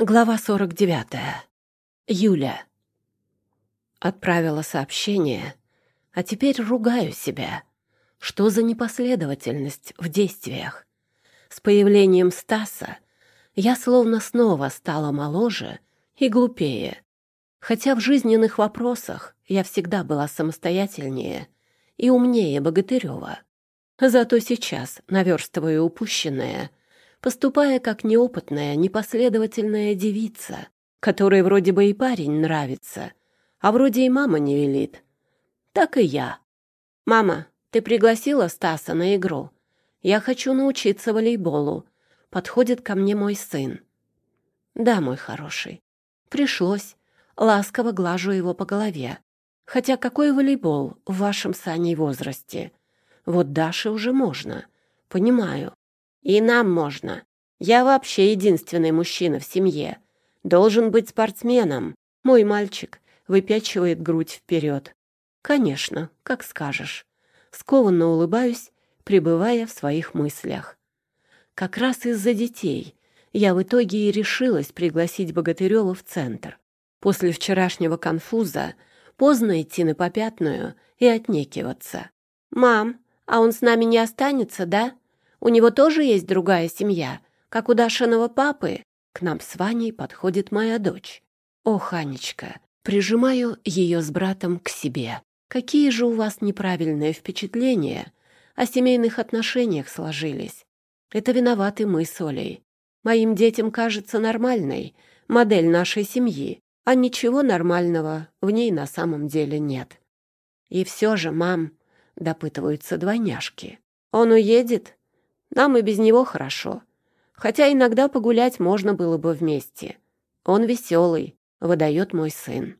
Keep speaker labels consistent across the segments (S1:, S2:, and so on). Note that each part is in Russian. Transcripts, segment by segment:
S1: Глава 49. Юля. Отправила сообщение, а теперь ругаю себя. Что за непоследовательность в действиях? С появлением Стаса я словно снова стала моложе и глупее. Хотя в жизненных вопросах я всегда была самостоятельнее и умнее Богатырева. Зато сейчас наверстываю упущенное — поступая как неопытная, непоследовательная девица, которой вроде бы и парень нравится, а вроде и мама не велит. Так и я. «Мама, ты пригласила Стаса на игру? Я хочу научиться волейболу. Подходит ко мне мой сын». «Да, мой хороший. Пришлось. Ласково глажу его по голове. Хотя какой волейбол в вашем с возрасте? Вот Даше уже можно. Понимаю. И нам можно. Я вообще единственный мужчина в семье. Должен быть спортсменом. Мой мальчик выпячивает грудь вперед. Конечно, как скажешь. Скованно улыбаюсь, пребывая в своих мыслях. Как раз из-за детей я в итоге и решилась пригласить Богатырева в центр. После вчерашнего конфуза поздно идти на попятную и отнекиваться. «Мам, а он с нами не останется, да?» У него тоже есть другая семья, как у Дашиного папы. К нам с Ваней подходит моя дочь. О, Ханечка, прижимаю ее с братом к себе. Какие же у вас неправильные впечатления о семейных отношениях сложились? Это виноваты мы с Олей. Моим детям кажется нормальной модель нашей семьи, а ничего нормального в ней на самом деле нет. И все же, мам, допытываются двойняшки. Он уедет? Нам и без него хорошо. Хотя иногда погулять можно было бы вместе. Он веселый, выдает мой сын.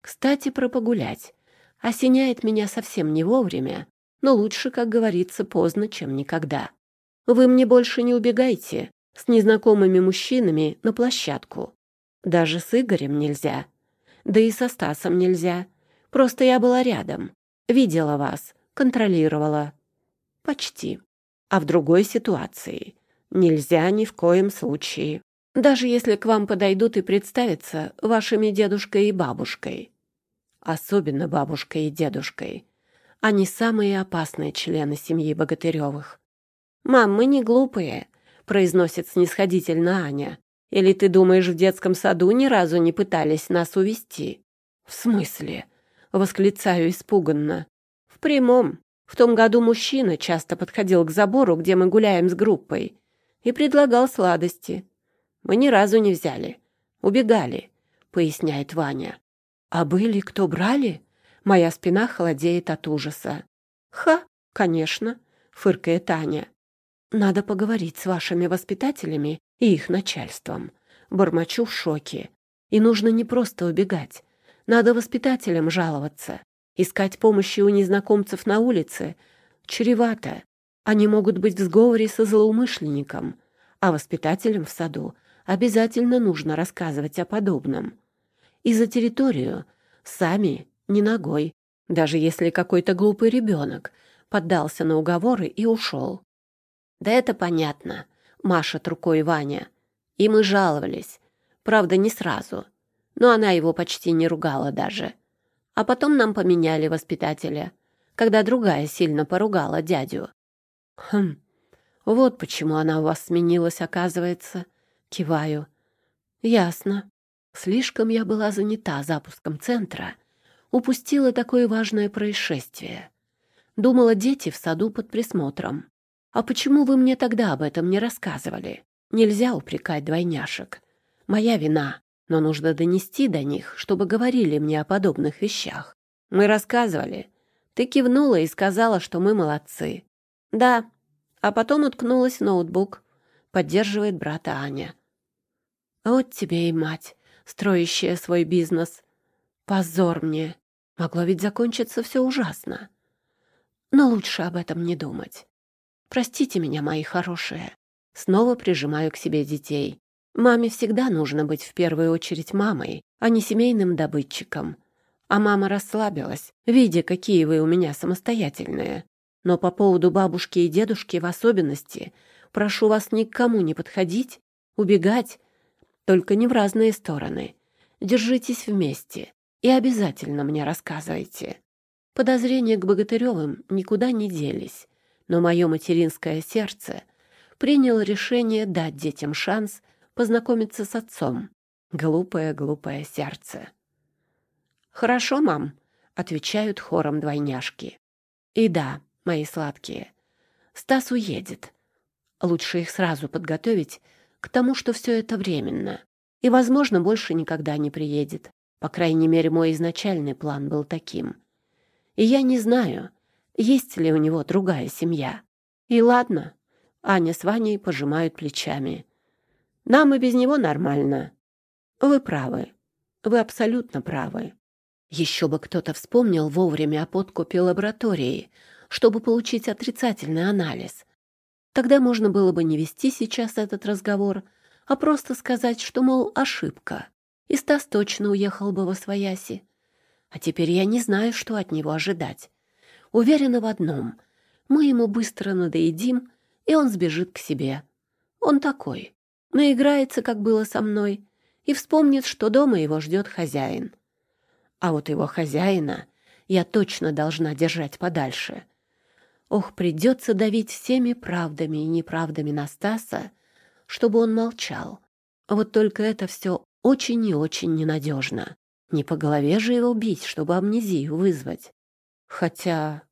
S1: Кстати, про погулять. Осеняет меня совсем не вовремя, но лучше, как говорится, поздно, чем никогда. Вы мне больше не убегайте с незнакомыми мужчинами на площадку. Даже с Игорем нельзя. Да и со Стасом нельзя. Просто я была рядом. Видела вас, контролировала. Почти. А в другой ситуации нельзя ни в коем случае. Даже если к вам подойдут и представятся вашими дедушкой и бабушкой. Особенно бабушкой и дедушкой. Они самые опасные члены семьи Богатыревых. «Мам, мы не глупые», — произносит снисходительно Аня. «Или ты думаешь, в детском саду ни разу не пытались нас увести?» «В смысле?» — восклицаю испуганно. «В прямом. В том году мужчина часто подходил к забору, где мы гуляем с группой, и предлагал сладости. Мы ни разу не взяли. Убегали, поясняет Ваня. А были кто брали? Моя спина холодеет от ужаса. Ха, конечно, фыркает Таня. Надо поговорить с вашими воспитателями и их начальством. Бормочу в шоке. И нужно не просто убегать. Надо воспитателям жаловаться. Искать помощи у незнакомцев на улице чревато. Они могут быть в сговоре со злоумышленником, а воспитателям в саду обязательно нужно рассказывать о подобном. И за территорию сами не ногой, даже если какой-то глупый ребенок поддался на уговоры и ушел. «Да это понятно», — машет рукой Ваня. И мы жаловались. Правда, не сразу. Но она его почти не ругала даже. А потом нам поменяли воспитателя, когда другая сильно поругала дядю. Хм, вот почему она у вас сменилась, оказывается. Киваю. Ясно. Слишком я была занята запуском центра. Упустила такое важное происшествие. Думала, дети в саду под присмотром. А почему вы мне тогда об этом не рассказывали? Нельзя упрекать двойняшек. Моя вина но нужно донести до них, чтобы говорили мне о подобных вещах. Мы рассказывали. Ты кивнула и сказала, что мы молодцы. Да, а потом уткнулась в ноутбук. Поддерживает брата Аня. Вот тебе и мать, строящая свой бизнес. Позор мне. Могло ведь закончиться все ужасно. Но лучше об этом не думать. Простите меня, мои хорошие. Снова прижимаю к себе детей. Маме всегда нужно быть в первую очередь мамой, а не семейным добытчиком. А мама расслабилась, видя, какие вы у меня самостоятельные. Но по поводу бабушки и дедушки в особенности прошу вас никому не подходить, убегать Только не в разные стороны. Держитесь вместе и обязательно мне рассказывайте. Подозрения к Богатыревым никуда не делись, но мое материнское сердце приняло решение дать детям шанс познакомиться с отцом. Глупое-глупое сердце. «Хорошо, мам», — отвечают хором двойняшки. «И да, мои сладкие, Стас уедет. Лучше их сразу подготовить к тому, что все это временно. И, возможно, больше никогда не приедет. По крайней мере, мой изначальный план был таким. И я не знаю, есть ли у него другая семья. И ладно, Аня с Ваней пожимают плечами. Нам и без него нормально. Вы правы. Вы абсолютно правы. Еще бы кто-то вспомнил вовремя о подкупе лаборатории, чтобы получить отрицательный анализ. Тогда можно было бы не вести сейчас этот разговор, а просто сказать, что, мол, ошибка. И Стас точно уехал бы во свояси. А теперь я не знаю, что от него ожидать. Уверена в одном. Мы ему быстро надоедим, и он сбежит к себе. Он такой. Наиграется, как было со мной, и вспомнит, что дома его ждет хозяин. А вот его хозяина я точно должна держать подальше. Ох, придется давить всеми правдами и неправдами на Стаса, чтобы он молчал. Вот только это все очень и очень ненадежно. Не по голове же его бить, чтобы амнезию вызвать. Хотя